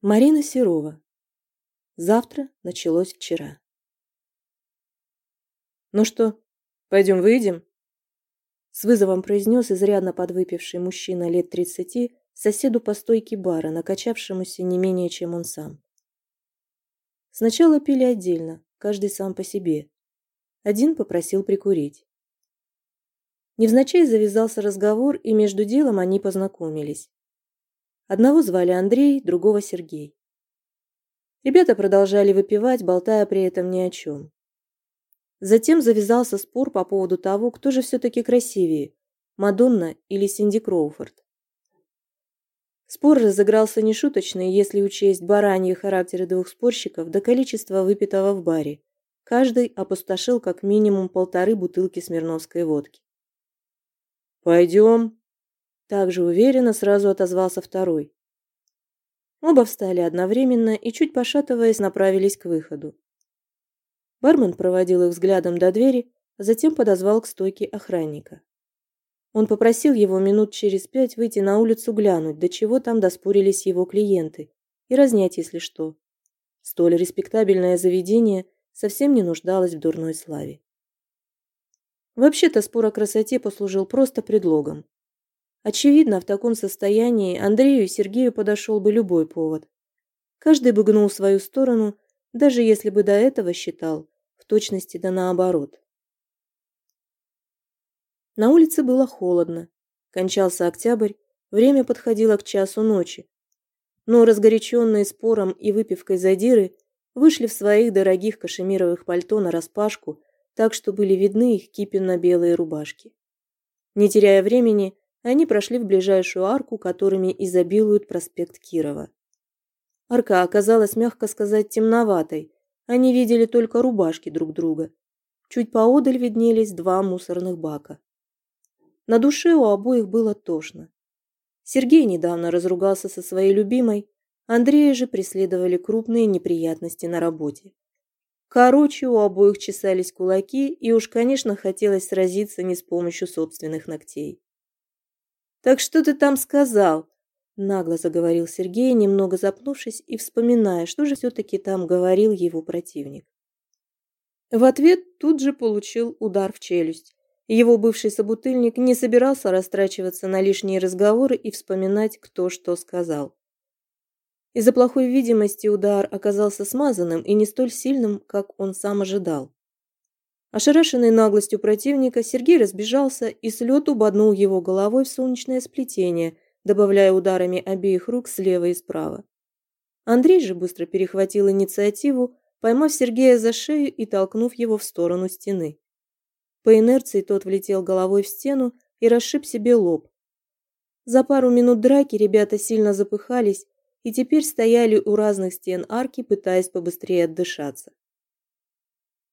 Марина Серова. Завтра началось вчера. «Ну что, пойдем выйдем?» С вызовом произнес изрядно подвыпивший мужчина лет тридцати соседу по стойке бара, накачавшемуся не менее, чем он сам. Сначала пили отдельно, каждый сам по себе. Один попросил прикурить. Невзначай завязался разговор, и между делом они познакомились. Одного звали Андрей, другого Сергей. Ребята продолжали выпивать, болтая при этом ни о чем. Затем завязался спор по поводу того, кто же все-таки красивее – Мадонна или Синди Кроуфорд. Спор разыгрался нешуточный, если учесть бараньи характеры двух спорщиков до количества выпитого в баре. Каждый опустошил как минимум полторы бутылки смирновской водки. «Пойдем», также уверенно сразу отозвался второй. Оба встали одновременно и, чуть пошатываясь, направились к выходу. Бармен проводил их взглядом до двери, а затем подозвал к стойке охранника. Он попросил его минут через пять выйти на улицу глянуть, до чего там доспорились его клиенты, и разнять, если что. Столь респектабельное заведение совсем не нуждалось в дурной славе. Вообще-то спор о красоте послужил просто предлогом. Очевидно, в таком состоянии Андрею и Сергею подошел бы любой повод. Каждый бы гнул свою сторону, даже если бы до этого считал, в точности да наоборот. На улице было холодно. Кончался октябрь, время подходило к часу ночи. Но разгоряченные спором и выпивкой задиры вышли в своих дорогих кашемировых пальто нараспашку, так что были видны их кипенно-белые рубашки. Не теряя времени, они прошли в ближайшую арку, которыми изобилует проспект Кирова. Арка оказалась, мягко сказать, темноватой. Они видели только рубашки друг друга. Чуть поодаль виднелись два мусорных бака. На душе у обоих было тошно. Сергей недавно разругался со своей любимой, Андрея же преследовали крупные неприятности на работе. Короче, у обоих чесались кулаки, и уж, конечно, хотелось сразиться не с помощью собственных ногтей. «Так что ты там сказал?» Нагло заговорил Сергей, немного запнувшись и вспоминая, что же все-таки там говорил его противник. В ответ тут же получил удар в челюсть. Его бывший собутыльник не собирался растрачиваться на лишние разговоры и вспоминать, кто что сказал. Из-за плохой видимости удар оказался смазанным и не столь сильным, как он сам ожидал. Ошарашенный наглостью противника, Сергей разбежался и с лету боднул его головой в солнечное сплетение, добавляя ударами обеих рук слева и справа. Андрей же быстро перехватил инициативу, поймав Сергея за шею и толкнув его в сторону стены. По инерции тот влетел головой в стену и расшиб себе лоб. За пару минут драки ребята сильно запыхались и теперь стояли у разных стен арки, пытаясь побыстрее отдышаться.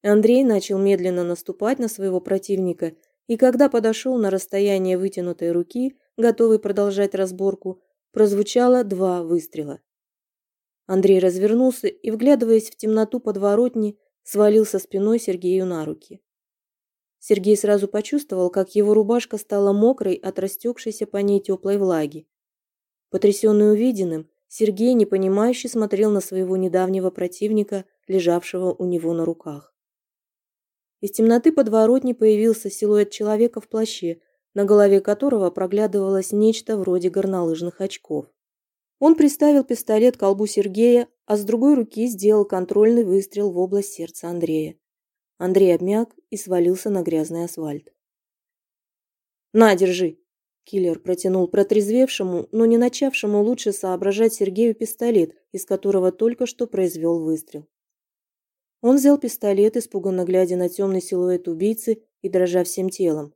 Андрей начал медленно наступать на своего противника, и когда подошел на расстояние вытянутой руки, готовый продолжать разборку, прозвучало два выстрела. Андрей развернулся и, вглядываясь в темноту подворотни, свалился спиной Сергею на руки. Сергей сразу почувствовал, как его рубашка стала мокрой от растекшейся по ней теплой влаги. Потрясенный увиденным, Сергей непонимающе смотрел на своего недавнего противника, лежавшего у него на руках. Из темноты подворотни появился силуэт человека в плаще, на голове которого проглядывалось нечто вроде горнолыжных очков. Он приставил пистолет к колбу Сергея, а с другой руки сделал контрольный выстрел в область сердца Андрея. Андрей обмяк и свалился на грязный асфальт. «На, держи!» Киллер протянул протрезвевшему, но не начавшему лучше соображать Сергею пистолет, из которого только что произвел выстрел. Он взял пистолет, испуганно глядя на темный силуэт убийцы и дрожа всем телом.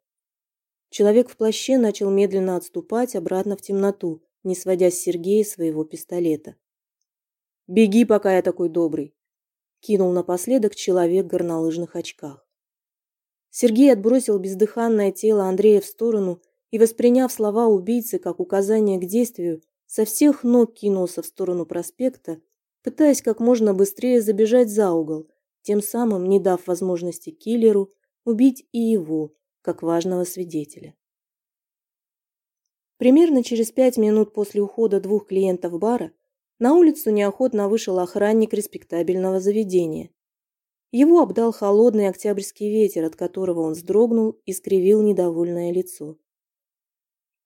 Человек в плаще начал медленно отступать обратно в темноту, не сводя с Сергея своего пистолета. «Беги, пока я такой добрый!» кинул напоследок человек в горнолыжных очках. Сергей отбросил бездыханное тело Андрея в сторону и, восприняв слова убийцы как указание к действию, со всех ног кинулся в сторону проспекта, пытаясь как можно быстрее забежать за угол, тем самым не дав возможности киллеру убить и его, как важного свидетеля. Примерно через пять минут после ухода двух клиентов бара На улицу неохотно вышел охранник респектабельного заведения. Его обдал холодный октябрьский ветер, от которого он вздрогнул и скривил недовольное лицо.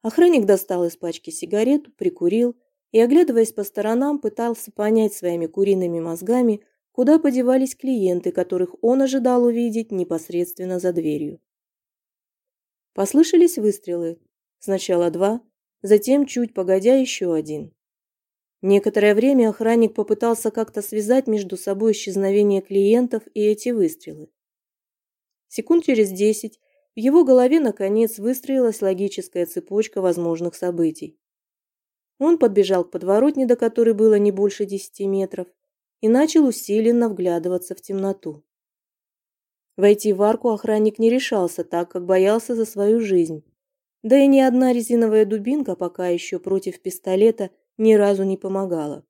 Охранник достал из пачки сигарету, прикурил и, оглядываясь по сторонам, пытался понять своими куриными мозгами, куда подевались клиенты, которых он ожидал увидеть непосредственно за дверью. Послышались выстрелы. Сначала два, затем, чуть погодя, еще один. Некоторое время охранник попытался как-то связать между собой исчезновение клиентов и эти выстрелы. Секунд через десять в его голове наконец выстроилась логическая цепочка возможных событий. Он подбежал к подворотне, до которой было не больше десяти метров, и начал усиленно вглядываться в темноту. Войти в арку охранник не решался, так как боялся за свою жизнь. Да и ни одна резиновая дубинка пока еще против пистолета – ни разу не помогала.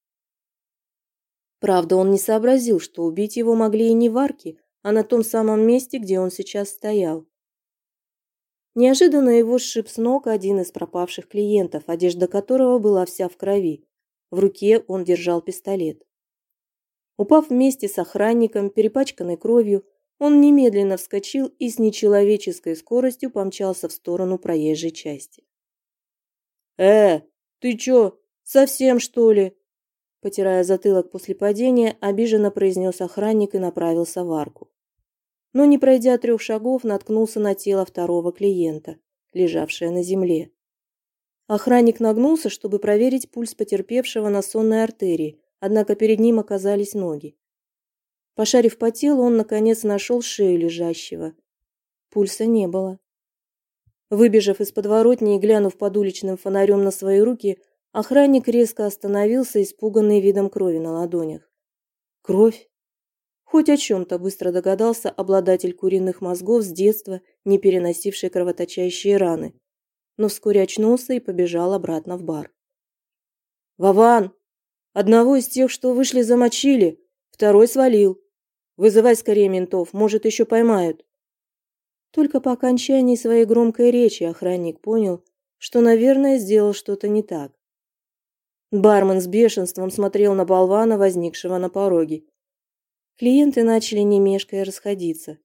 Правда, он не сообразил, что убить его могли и не в арке, а на том самом месте, где он сейчас стоял. Неожиданно его сшиб с ног один из пропавших клиентов, одежда которого была вся в крови. В руке он держал пистолет. Упав вместе с охранником, перепачканной кровью, он немедленно вскочил и с нечеловеческой скоростью помчался в сторону проезжей части. «Э, ты чё, «Совсем, что ли?» Потирая затылок после падения, обиженно произнес охранник и направился в арку. Но, не пройдя трех шагов, наткнулся на тело второго клиента, лежавшее на земле. Охранник нагнулся, чтобы проверить пульс потерпевшего на сонной артерии, однако перед ним оказались ноги. Пошарив по телу, он, наконец, нашел шею лежащего. Пульса не было. Выбежав из подворотни и глянув под уличным фонарем на свои руки, Охранник резко остановился, испуганный видом крови на ладонях. Кровь? Хоть о чем-то быстро догадался обладатель куриных мозгов с детства, не переносивший кровоточащие раны, но вскоре очнулся и побежал обратно в бар. «Вован! Одного из тех, что вышли, замочили, второй свалил. Вызывай скорее ментов, может, еще поймают». Только по окончании своей громкой речи охранник понял, что, наверное, сделал что-то не так. Бармен с бешенством смотрел на болвана, возникшего на пороге. Клиенты начали не мешкая расходиться.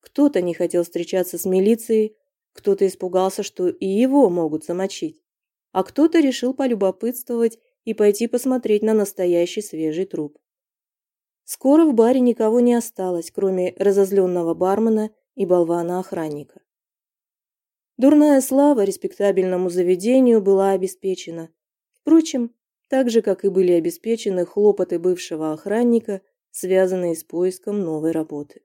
Кто-то не хотел встречаться с милицией, кто-то испугался, что и его могут замочить, а кто-то решил полюбопытствовать и пойти посмотреть на настоящий свежий труп. Скоро в баре никого не осталось, кроме разозленного бармена и болвана-охранника. Дурная слава респектабельному заведению была обеспечена. Впрочем, так же, как и были обеспечены хлопоты бывшего охранника, связанные с поиском новой работы.